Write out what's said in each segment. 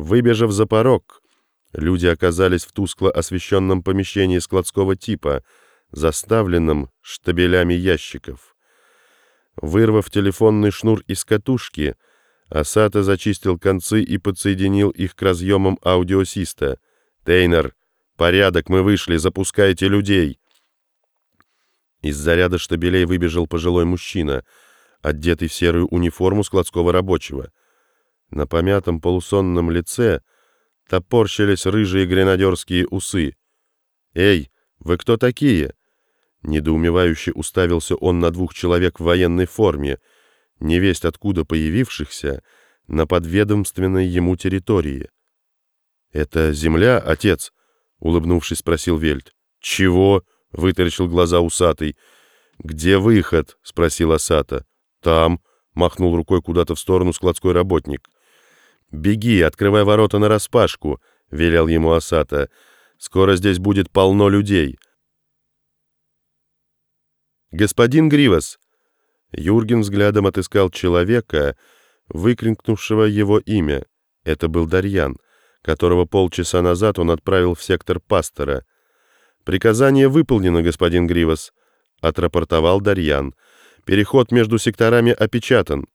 Выбежав за порог, люди оказались в тускло освещенном помещении складского типа, заставленном штабелями ящиков. Вырвав телефонный шнур из катушки, Асата зачистил концы и подсоединил их к разъемам аудиосиста. «Тейнер, порядок, мы вышли, запускайте людей!» Из заряда штабелей выбежал пожилой мужчина, одетый в серую униформу складского рабочего. На помятом полусонном лице топорщились рыжие гренадерские усы. «Эй, вы кто такие?» Недоумевающе уставился он на двух человек в военной форме, невесть откуда появившихся, на подведомственной ему территории. «Это земля, отец?» — улыбнувшись, спросил Вельт. «Чего?» — вытаращил глаза усатый. «Где выход?» — спросил Асата. «Там», — махнул рукой куда-то в сторону складской работник. «Беги, открывай ворота нараспашку», — велел ему Асата. «Скоро здесь будет полно людей». «Господин Гривас!» Юрген взглядом отыскал человека, выкрикнувшего его имя. Это был Дарьян, которого полчаса назад он отправил в сектор пастора. «Приказание выполнено, господин Гривас», — отрапортовал Дарьян. «Переход между секторами опечатан».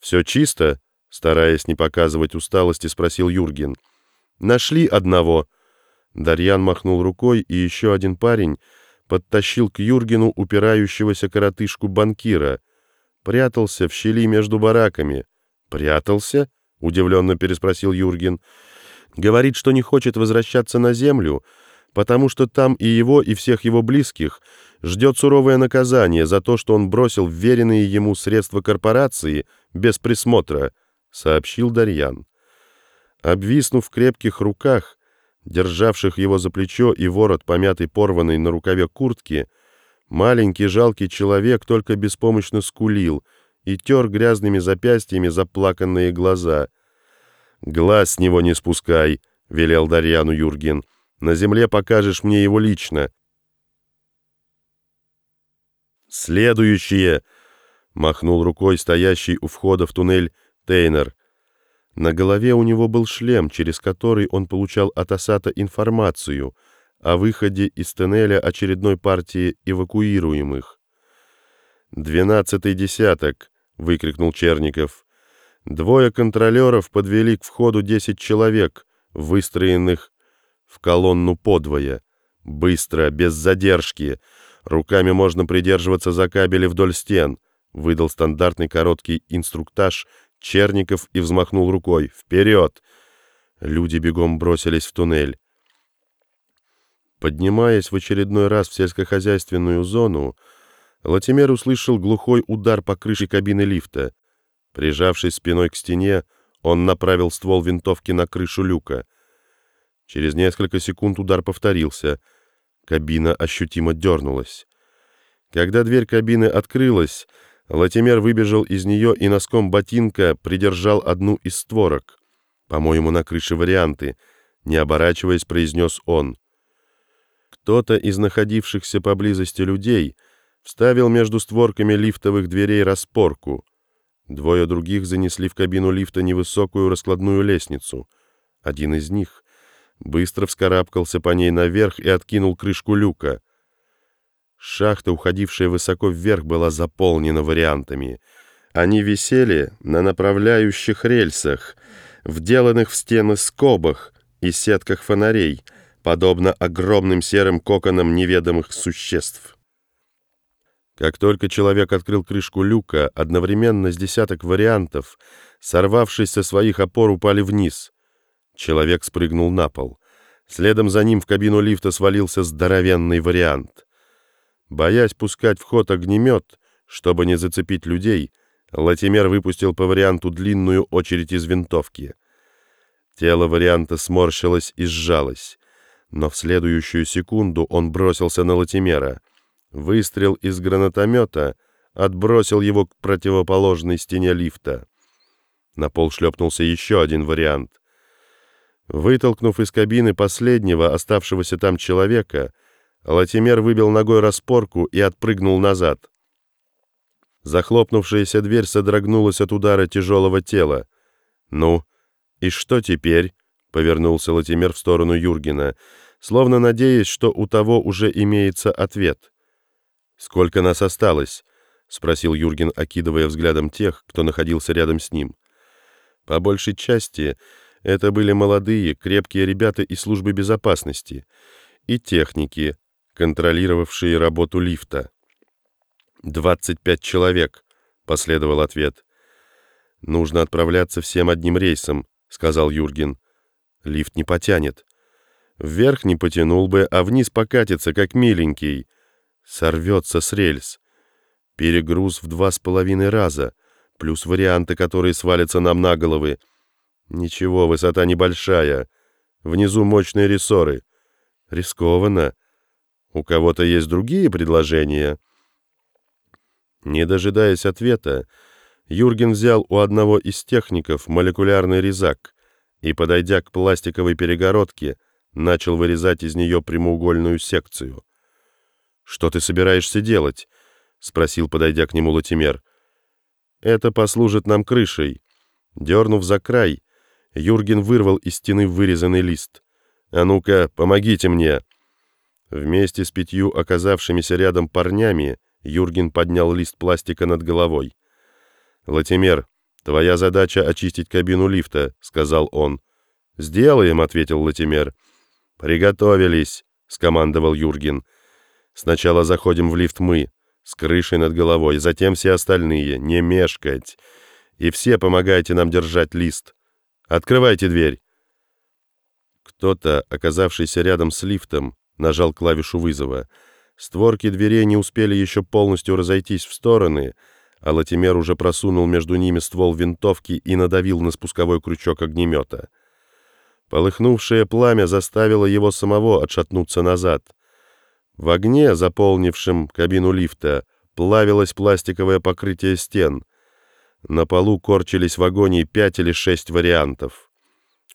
«Все чисто?» — стараясь не показывать усталости, спросил Юрген. «Нашли одного». Дарьян махнул рукой, и еще один парень подтащил к Юргену упирающегося коротышку банкира. Прятался в щели между бараками. «Прятался?» — удивленно переспросил Юрген. «Говорит, что не хочет возвращаться на землю, потому что там и его, и всех его близких ждет суровое наказание за то, что он бросил вверенные ему средства корпорации без присмотра», — сообщил Дарьян. Обвиснув в крепких руках, державших его за плечо и ворот, помятый порванный на рукаве куртки, маленький жалкий человек только беспомощно скулил и тер грязными запястьями заплаканные глаза. «Глаз с него не спускай», — велел Дарьяну Юрген. На земле покажешь мне его лично. Следующее, махнул рукой стоящий у входа в туннель Тейнер. На голове у него был шлем, через который он получал от Асата информацию о выходе из туннеля очередной партии эвакуируемых. «Двенадцатый десяток!» — выкрикнул Черников. Двое контролеров подвели к входу десять человек, выстроенных в колонну подвое. Быстро, без задержки. Руками можно придерживаться за кабели вдоль стен. Выдал стандартный короткий инструктаж Черников и взмахнул рукой. «Вперед!» Люди бегом бросились в туннель. Поднимаясь в очередной раз в сельскохозяйственную зону, Латимер услышал глухой удар по крыше кабины лифта. Прижавшись спиной к стене, он направил ствол винтовки на крышу люка. Через несколько секунд удар повторился. Кабина ощутимо дернулась. Когда дверь кабины открылась, Латимер выбежал из нее и носком ботинка придержал одну из створок. «По-моему, на крыше варианты», — не оборачиваясь, произнес он. Кто-то из находившихся поблизости людей вставил между створками лифтовых дверей распорку. Двое других занесли в кабину лифта невысокую раскладную лестницу. Один из них быстро вскарабкался по ней наверх и откинул крышку люка. Шахта, уходившая высоко вверх, была заполнена вариантами. Они висели на направляющих рельсах, вделанных в стены скобах и сетках фонарей, подобно огромным серым коконам неведомых существ. Как только человек открыл крышку люка, одновременно с десяток вариантов, сорвавшись со своих опор, упали вниз. Человек спрыгнул на пол. Следом за ним в кабину лифта свалился здоровенный вариант. Боясь пускать в ход огнемет, чтобы не зацепить людей, Латимер выпустил по варианту длинную очередь из винтовки. Тело варианта сморщилось и сжалось, но в следующую секунду он бросился на Латимера. Выстрел из гранатомета отбросил его к противоположной стене лифта. На пол шлепнулся еще один вариант — Вытолкнув из кабины последнего оставшегося там человека, Латимер выбил ногой распорку и отпрыгнул назад. Захлопнувшаяся дверь содрогнулась от удара тяжелого тела. «Ну, и что теперь?» повернулся Латимер в сторону Юргена, словно надеясь, что у того уже имеется ответ. «Сколько нас осталось?» — спросил Юрген, окидывая взглядом тех, кто находился рядом с ним. По большей части это были молодые, крепкие ребята из службы безопасности и техники, контролировавшие работу лифта. «Двадцать пять человек», — последовал ответ. «Нужно отправляться всем одним рейсом», — сказал Юрген. «Лифт не потянет. Вверх не потянул бы, а вниз покатится, как миленький. Сорвется с рельс. Перегруз в два с половиной раза, плюс варианты, которые свалятся нам на головы. Ничего, высота небольшая. Внизу мощные рессоры. Рискованно. У кого-то есть другие предложения?» Не дожидаясь ответа, Юрген взял у одного из техников молекулярный резак и, подойдя к пластиковой перегородке, начал вырезать из нее прямоугольную секцию. «Что ты собираешься делать?» — спросил, подойдя к нему Латимер. «Это послужит нам крышей». Дернув за край, Юрген вырвал из стены вырезанный лист. «А ну-ка, помогите мне!» Вместе с пятью оказавшимися рядом парнями Юрген поднял лист пластика над головой. «Латимер, твоя задача очистить кабину лифта», — сказал он. «Сделаем», — ответил Латимер. «Приготовились», — скомандовал Юрген. «Сначала заходим в лифт мы, с крышей над головой, затем все остальные, не мешкать. И все помогайте нам держать лист. Открывайте дверь». Кто-то, оказавшийся рядом с лифтом, нажал клавишу вызова. Створки дверей не успели еще полностью разойтись в стороны, а Латимер уже просунул между ними ствол винтовки и надавил на спусковой крючок огнемета. Полыхнувшее пламя заставило его самого отшатнуться назад. В огне, заполнившем кабину лифта, плавилось пластиковое покрытие стен. На полу корчились в агонии пять или шесть вариантов.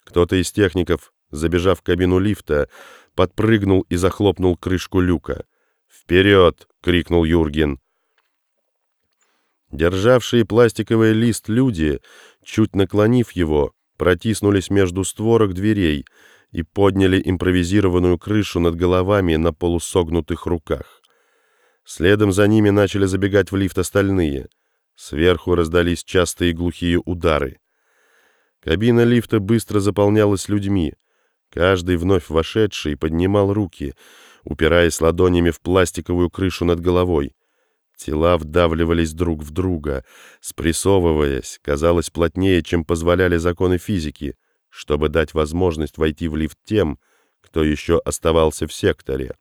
Кто-то из техников, забежав в кабину лифта, подпрыгнул и захлопнул крышку люка. «Вперед!» — крикнул Юрген. Державшие пластиковый лист люди, чуть наклонив его, протиснулись между створок дверей и подняли импровизированную крышу над головами на полусогнутых руках. Следом за ними начали забегать в лифт остальные. Сверху раздались частые глухие удары. Кабина лифта быстро заполнялась людьми. Каждый вновь вошедший поднимал руки, упираясь ладонями в пластиковую крышу над головой. Тела вдавливались друг в друга, спрессовываясь, казалось, плотнее, чем позволяли законы физики, чтобы дать возможность войти в лифт тем, кто еще оставался в секторе.